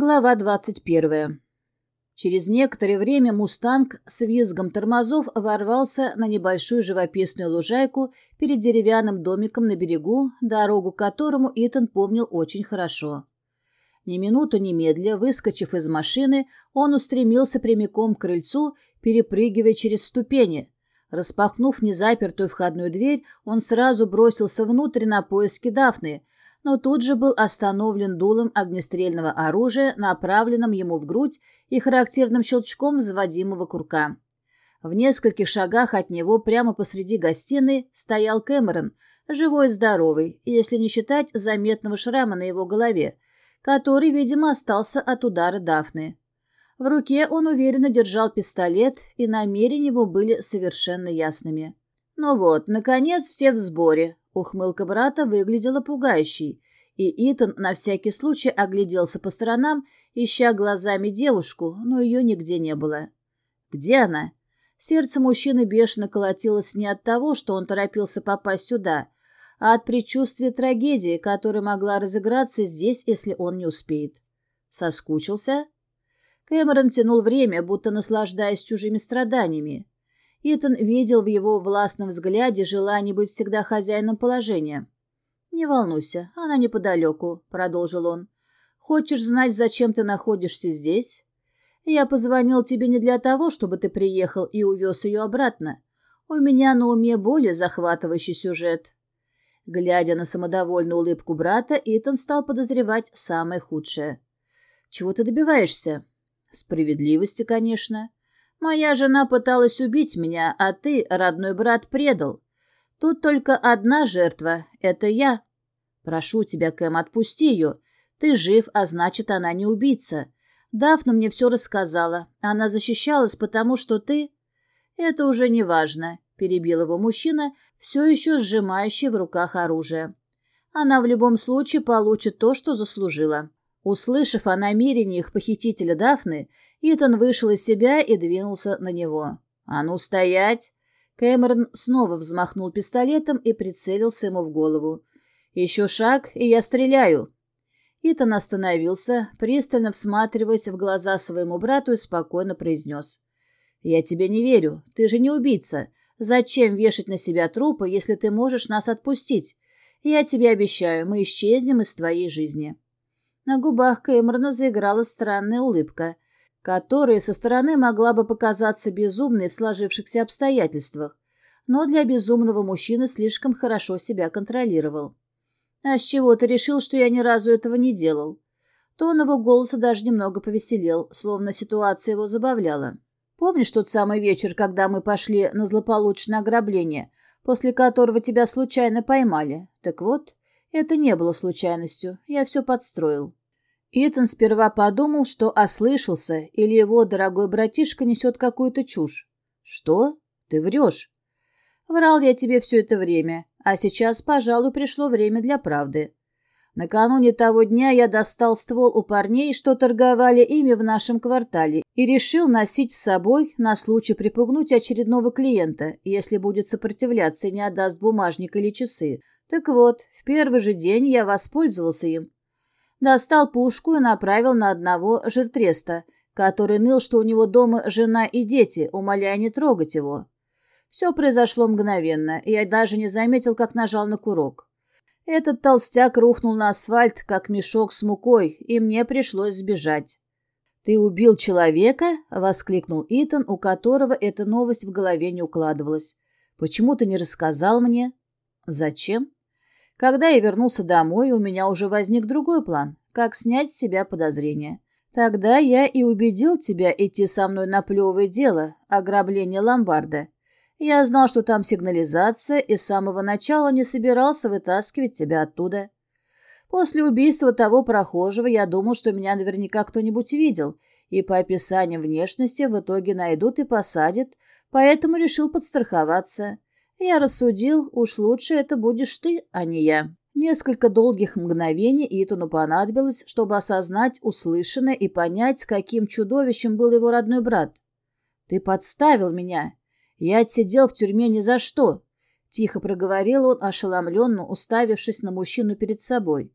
Глава 21. Через некоторое время «Мустанг» с визгом тормозов ворвался на небольшую живописную лужайку перед деревянным домиком на берегу, дорогу к которому Итан помнил очень хорошо. Ни минуту немедля, выскочив из машины, он устремился прямиком к крыльцу, перепрыгивая через ступени. Распахнув незапертую входную дверь, он сразу бросился внутрь на поиски Дафны — но тут же был остановлен дулом огнестрельного оружия, направленным ему в грудь и характерным щелчком взводимого курка. В нескольких шагах от него, прямо посреди гостиной, стоял Кэмерон, живой здоровый, если не считать заметного шрама на его голове, который, видимо, остался от удара Дафны. В руке он уверенно держал пистолет, и намерения его были совершенно ясными. Ну вот, наконец, все в сборе. Ухмылка брата выглядела пугающей, и Итан на всякий случай огляделся по сторонам, ища глазами девушку, но ее нигде не было. Где она? Сердце мужчины бешено колотилось не от того, что он торопился попасть сюда, а от предчувствия трагедии, которая могла разыграться здесь, если он не успеет. Соскучился? Кэмерон тянул время, будто наслаждаясь чужими страданиями. Итан видел в его властном взгляде желание быть всегда хозяином положения. «Не волнуйся, она неподалеку», — продолжил он. «Хочешь знать, зачем ты находишься здесь? Я позвонил тебе не для того, чтобы ты приехал и увез ее обратно. У меня на уме более захватывающий сюжет». Глядя на самодовольную улыбку брата, Итан стал подозревать самое худшее. «Чего ты добиваешься?» «Справедливости, конечно. Моя жена пыталась убить меня, а ты, родной брат, предал. Тут только одна жертва — это я. Прошу тебя, Кэм, отпусти ее. Ты жив, а значит, она не убийца. Дафна мне все рассказала. Она защищалась, потому что ты... Это уже не важно, — перебил его мужчина, все еще сжимающий в руках оружие. Она в любом случае получит то, что заслужила. Услышав о намерениях похитителя Дафны, Итан вышел из себя и двинулся на него. «А ну, стоять!» Кэмерон снова взмахнул пистолетом и прицелился ему в голову. «Еще шаг, и я стреляю!» Итан остановился, пристально всматриваясь в глаза своему брату и спокойно произнес. «Я тебе не верю. Ты же не убийца. Зачем вешать на себя трупы, если ты можешь нас отпустить? Я тебе обещаю, мы исчезнем из твоей жизни». На губах Кэмерона заиграла странная улыбка — которая со стороны могла бы показаться безумной в сложившихся обстоятельствах, но для безумного мужчины слишком хорошо себя контролировал. «А с чего ты решил, что я ни разу этого не делал?» Тон его голоса даже немного повеселел, словно ситуация его забавляла. «Помнишь тот самый вечер, когда мы пошли на злополучное ограбление, после которого тебя случайно поймали? Так вот, это не было случайностью, я все подстроил». Итан сперва подумал, что ослышался, или его дорогой братишка несет какую-то чушь. «Что? Ты врешь?» «Врал я тебе все это время, а сейчас, пожалуй, пришло время для правды. Накануне того дня я достал ствол у парней, что торговали ими в нашем квартале, и решил носить с собой на случай припугнуть очередного клиента, если будет сопротивляться и не отдаст бумажник или часы. Так вот, в первый же день я воспользовался им, достал пушку и направил на одного жиртреста, который ныл, что у него дома жена и дети, умоляя не трогать его. Все произошло мгновенно, и я даже не заметил, как нажал на курок. Этот толстяк рухнул на асфальт, как мешок с мукой, и мне пришлось сбежать. «Ты убил человека?» — воскликнул Итан, у которого эта новость в голове не укладывалась. «Почему ты не рассказал мне?» «Зачем?» Когда я вернулся домой, у меня уже возник другой план, как снять с себя подозрения. Тогда я и убедил тебя идти со мной на плевое дело, ограбление ломбарда. Я знал, что там сигнализация, и с самого начала не собирался вытаскивать тебя оттуда. После убийства того прохожего я думал, что меня наверняка кто-нибудь видел, и по описанию внешности в итоге найдут и посадят, поэтому решил подстраховаться. Я рассудил, уж лучше это будешь ты, а не я. Несколько долгих мгновений Итану понадобилось, чтобы осознать услышанное и понять, каким чудовищем был его родной брат. «Ты подставил меня. Я отсидел в тюрьме ни за что», — тихо проговорил он, ошеломленно уставившись на мужчину перед собой.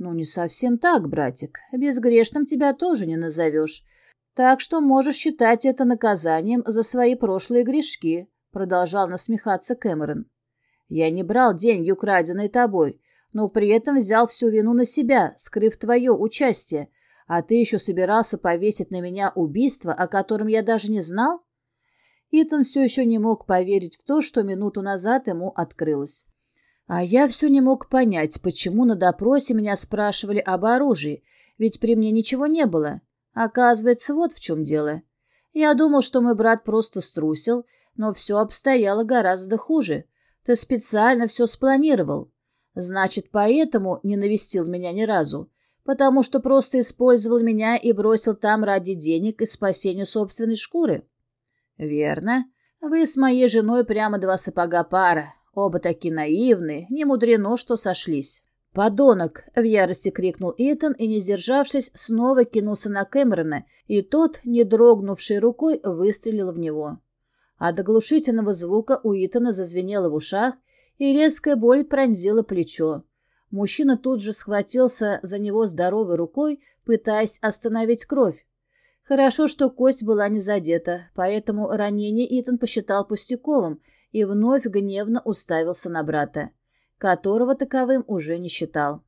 Ну, не совсем так, братик. Безгрешным тебя тоже не назовешь. Так что можешь считать это наказанием за свои прошлые грешки, продолжал насмехаться Кэмерон. Я не брал деньги, украденные тобой, но при этом взял всю вину на себя, скрыв твое участие, а ты еще собирался повесить на меня убийство, о котором я даже не знал? Итан все еще не мог поверить в то, что минуту назад ему открылось. А я все не мог понять, почему на допросе меня спрашивали об оружии, ведь при мне ничего не было. Оказывается, вот в чем дело. Я думал, что мой брат просто струсил, но все обстояло гораздо хуже. Ты специально все спланировал. Значит, поэтому не навестил меня ни разу, потому что просто использовал меня и бросил там ради денег и спасения собственной шкуры. «Верно. Вы с моей женой прямо два сапога пара. Оба такие наивные, не мудрено, что сошлись». «Подонок!» — в ярости крикнул Итан и, не сдержавшись, снова кинулся на Кэмерона, и тот, не дрогнувшей рукой, выстрелил в него. От оглушительного звука у Итана зазвенело в ушах, и резкая боль пронзила плечо. Мужчина тут же схватился за него здоровой рукой, пытаясь остановить кровь. Хорошо, что кость была не задета, поэтому ранение Итан посчитал пустяковым и вновь гневно уставился на брата, которого таковым уже не считал.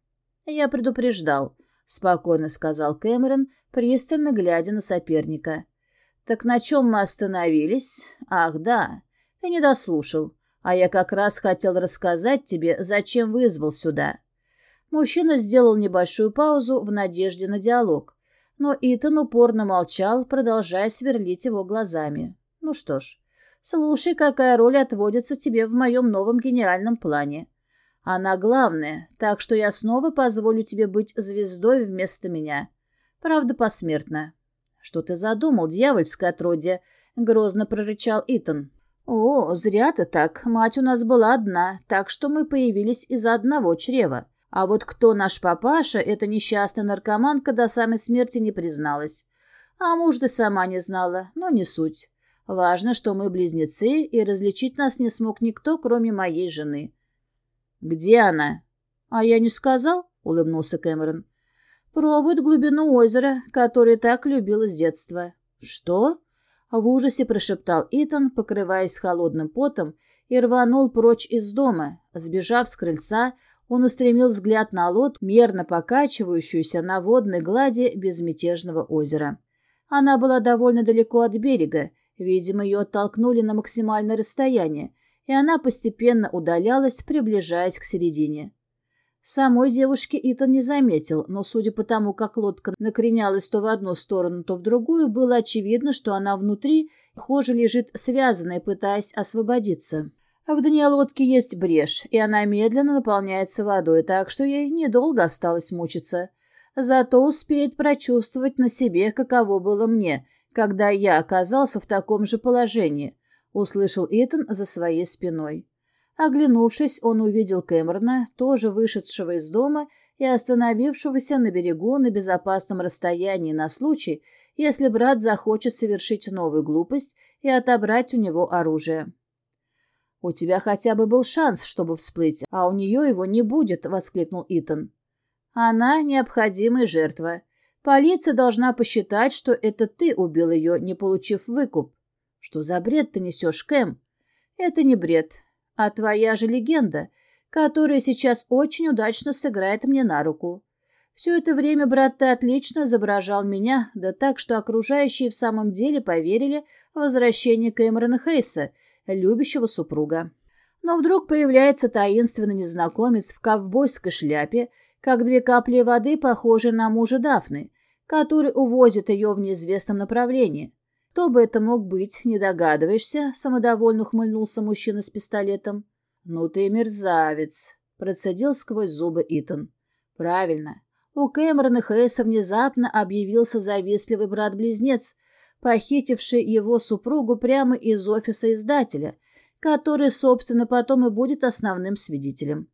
«Я предупреждал», — спокойно сказал Кэмерон, пристально глядя на соперника. «Так на чем мы остановились? Ах, да, ты не дослушал, а я как раз хотел рассказать тебе, зачем вызвал сюда». Мужчина сделал небольшую паузу в надежде на диалог, но Итан упорно молчал, продолжая сверлить его глазами. «Ну что ж, слушай, какая роль отводится тебе в моем новом гениальном плане. Она главная, так что я снова позволю тебе быть звездой вместо меня. Правда, посмертно». «Что ты задумал, дьявольское отродье?» — грозно прорычал Итан. «О, зря ты так. Мать у нас была одна, так что мы появились из-за одного чрева. А вот кто наш папаша, эта несчастная наркоманка до самой смерти не призналась. А муж-то сама не знала, но не суть. Важно, что мы близнецы, и различить нас не смог никто, кроме моей жены. «Где она?» «А я не сказал?» — улыбнулся Кэмерон. «Пробует глубину озера, которое так любил с детства». «Что?» — в ужасе прошептал Итан, покрываясь холодным потом, и рванул прочь из дома, сбежав с крыльца, он устремил взгляд на лодку, мерно покачивающуюся на водной глади безмятежного озера. Она была довольно далеко от берега, видимо, ее оттолкнули на максимальное расстояние, и она постепенно удалялась, приближаясь к середине. Самой девушки Итан не заметил, но, судя по тому, как лодка накренялась то в одну сторону, то в другую, было очевидно, что она внутри, похоже, лежит связанная, пытаясь освободиться. В дне лодки есть брешь, и она медленно наполняется водой, так что ей недолго осталось мучиться. Зато успеет прочувствовать на себе, каково было мне, когда я оказался в таком же положении, услышал Итан за своей спиной. Оглянувшись, он увидел Кэмерона, тоже вышедшего из дома и остановившегося на берегу на безопасном расстоянии на случай, если брат захочет совершить новую глупость и отобрать у него оружие. «У тебя хотя бы был шанс, чтобы всплыть, а у нее его не будет», — воскликнул Итан. «Она необходимая жертва. Полиция должна посчитать, что это ты убил ее, не получив выкуп. Что за бред ты несешь, Кэм? Это не бред, а твоя же легенда, которая сейчас очень удачно сыграет мне на руку. Все это время, брат, ты отлично изображал меня, да так, что окружающие в самом деле поверили в возвращение Кэмерона Хейса — любящего супруга. Но вдруг появляется таинственный незнакомец в ковбойской шляпе, как две капли воды, похожие на мужа Дафны, который увозит ее в неизвестном направлении. Кто бы это мог быть, не догадываешься, самодовольно ухмыльнулся мужчина с пистолетом. «Ну ты мерзавец», — процедил сквозь зубы Итан. «Правильно. У Кэмерона Хейса внезапно объявился завистливый брат-близнец, похитивший его супругу прямо из офиса издателя, который, собственно, потом и будет основным свидетелем.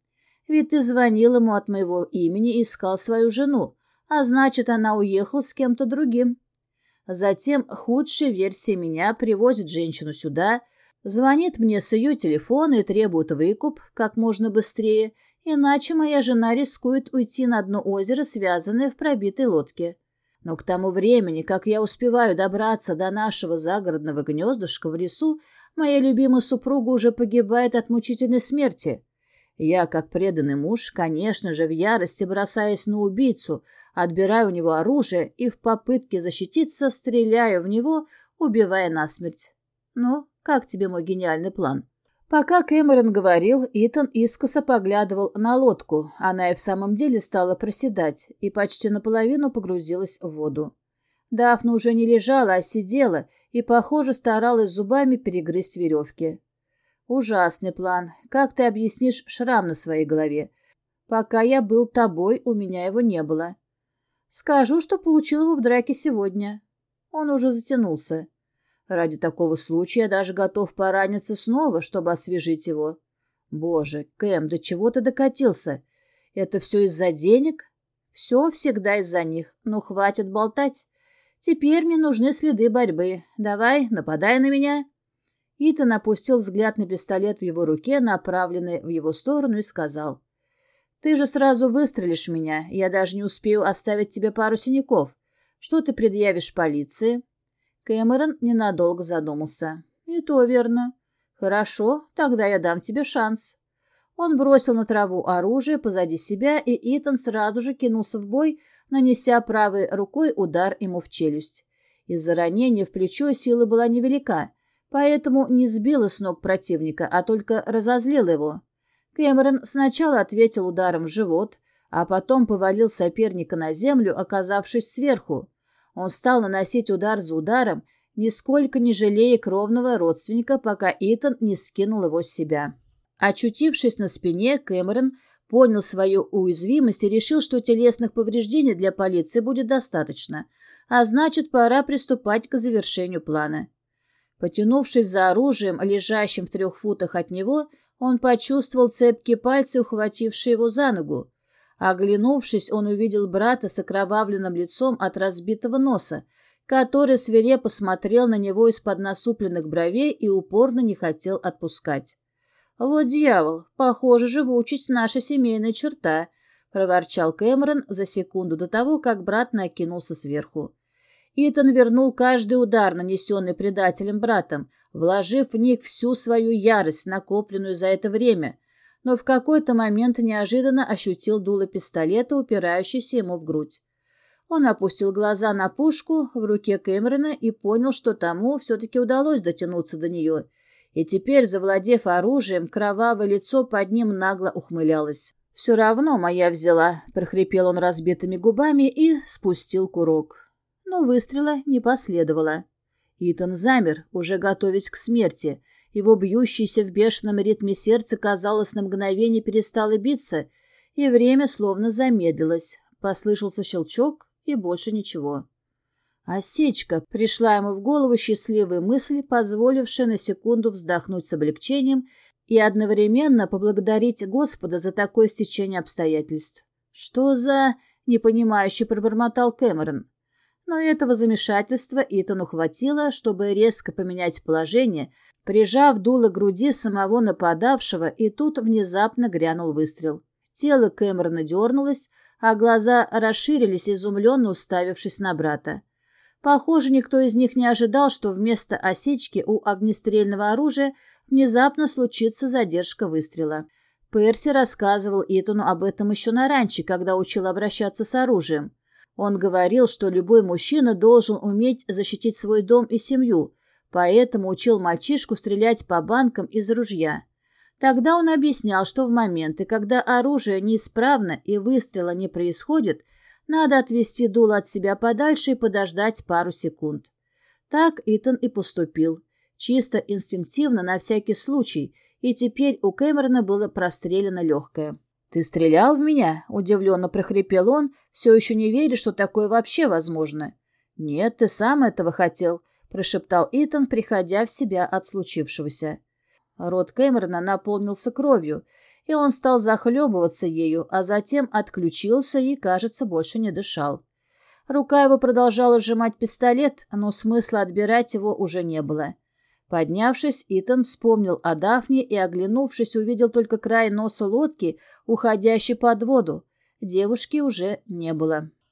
Ведь ты звонил ему от моего имени и искал свою жену, а значит, она уехала с кем-то другим. Затем худшая версия меня привозит женщину сюда, звонит мне с ее телефона и требует выкуп как можно быстрее, Иначе моя жена рискует уйти на дно озера, связанное в пробитой лодке. Но к тому времени, как я успеваю добраться до нашего загородного гнездышка в лесу, моя любимая супруга уже погибает от мучительной смерти. Я, как преданный муж, конечно же, в ярости бросаясь на убийцу, отбираю у него оружие и в попытке защититься стреляю в него, убивая насмерть. Ну, как тебе мой гениальный план? Пока Кэмерон говорил, Итан искоса поглядывал на лодку. Она и в самом деле стала проседать и почти наполовину погрузилась в воду. Дафна уже не лежала, а сидела и, похоже, старалась зубами перегрызть веревки. Ужасный план. Как ты объяснишь шрам на своей голове? Пока я был тобой, у меня его не было. Скажу, что получил его в драке сегодня. Он уже затянулся. Ради такого случая я даже готов пораниться снова, чтобы освежить его. Боже, Кэм, до чего ты докатился? Это все из-за денег? Все всегда из-за них. Ну, хватит болтать. Теперь мне нужны следы борьбы. Давай, нападай на меня. Итан опустил взгляд на пистолет в его руке, направленный в его сторону, и сказал. «Ты же сразу выстрелишь меня. Я даже не успею оставить тебе пару синяков. Что ты предъявишь полиции?» Кэмерон ненадолго задумался. «И то верно. Хорошо, тогда я дам тебе шанс». Он бросил на траву оружие позади себя, и Итан сразу же кинулся в бой, нанеся правой рукой удар ему в челюсть. Из-за ранения в плечо сила была невелика, поэтому не сбила с ног противника, а только разозлила его. Кэмерон сначала ответил ударом в живот, а потом повалил соперника на землю, оказавшись сверху. Он стал наносить удар за ударом, нисколько не жалея кровного родственника, пока Итан не скинул его с себя. Очутившись на спине, Кэмерон понял свою уязвимость и решил, что телесных повреждений для полиции будет достаточно, а значит, пора приступать к завершению плана. Потянувшись за оружием, лежащим в трех футах от него, он почувствовал цепкие пальцы, ухватившие его за ногу. Оглянувшись, он увидел брата с окровавленным лицом от разбитого носа, который свирепо смотрел на него из-под насупленных бровей и упорно не хотел отпускать. «Вот дьявол, похоже, живучесть наша семейная черта», — проворчал Кэмерон за секунду до того, как брат накинулся сверху. Итан вернул каждый удар, нанесенный предателем братом, вложив в них всю свою ярость, накопленную за это время — но в какой-то момент неожиданно ощутил дуло пистолета, упирающийся ему в грудь. Он опустил глаза на пушку в руке Кэмерона и понял, что тому все-таки удалось дотянуться до нее. И теперь, завладев оружием, кровавое лицо под ним нагло ухмылялось. «Все равно моя взяла», — прохрипел он разбитыми губами и спустил курок. Но выстрела не последовало. Итан замер, уже готовясь к смерти, его бьющееся в бешеном ритме сердце, казалось, на мгновение перестало биться, и время словно замедлилось. Послышался щелчок, и больше ничего. Осечка пришла ему в голову счастливая мысль, позволившая на секунду вздохнуть с облегчением и одновременно поблагодарить Господа за такое стечение обстоятельств. «Что за...» — непонимающе пробормотал Кэмерон. Но этого замешательства Итану хватило, чтобы резко поменять положение — прижав дуло груди самого нападавшего, и тут внезапно грянул выстрел. Тело Кэмерона дернулось, а глаза расширились, изумленно уставившись на брата. Похоже, никто из них не ожидал, что вместо осечки у огнестрельного оружия внезапно случится задержка выстрела. Перси рассказывал Итану об этом еще на ранче, когда учил обращаться с оружием. Он говорил, что любой мужчина должен уметь защитить свой дом и семью, поэтому учил мальчишку стрелять по банкам из ружья. Тогда он объяснял, что в моменты, когда оружие неисправно и выстрела не происходит, надо отвести дуло от себя подальше и подождать пару секунд. Так Итан и поступил, чисто инстинктивно на всякий случай, и теперь у Кэмерона было прострелено легкое. «Ты стрелял в меня?» — удивленно прохрипел он, все еще не веря, что такое вообще возможно. «Нет, ты сам этого хотел», — прошептал Итан, приходя в себя от случившегося. Рот Кэмерона наполнился кровью, и он стал захлебываться ею, а затем отключился и, кажется, больше не дышал. Рука его продолжала сжимать пистолет, но смысла отбирать его уже не было. Поднявшись, Итан вспомнил о Дафне и, оглянувшись, увидел только край носа лодки, уходящей под воду. Девушки уже не было.